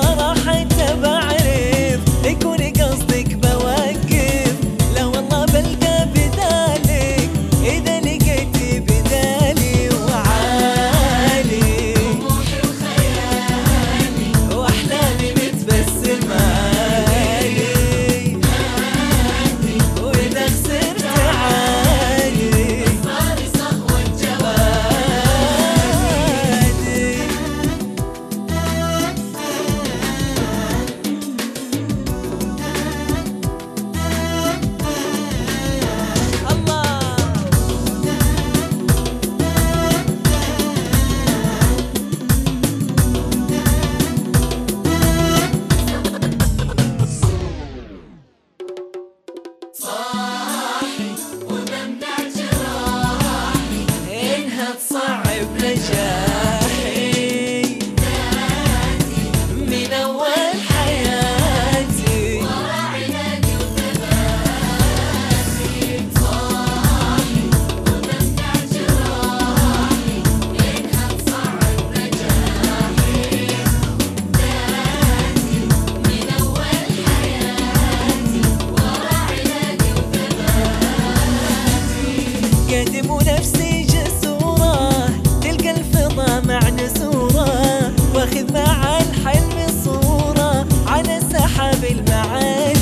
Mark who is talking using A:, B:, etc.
A: راح بعد أقدم نفسي جسورة تلقى الفضا مع نسورة واخذ مع الحلم صورة على سحاب المعالي.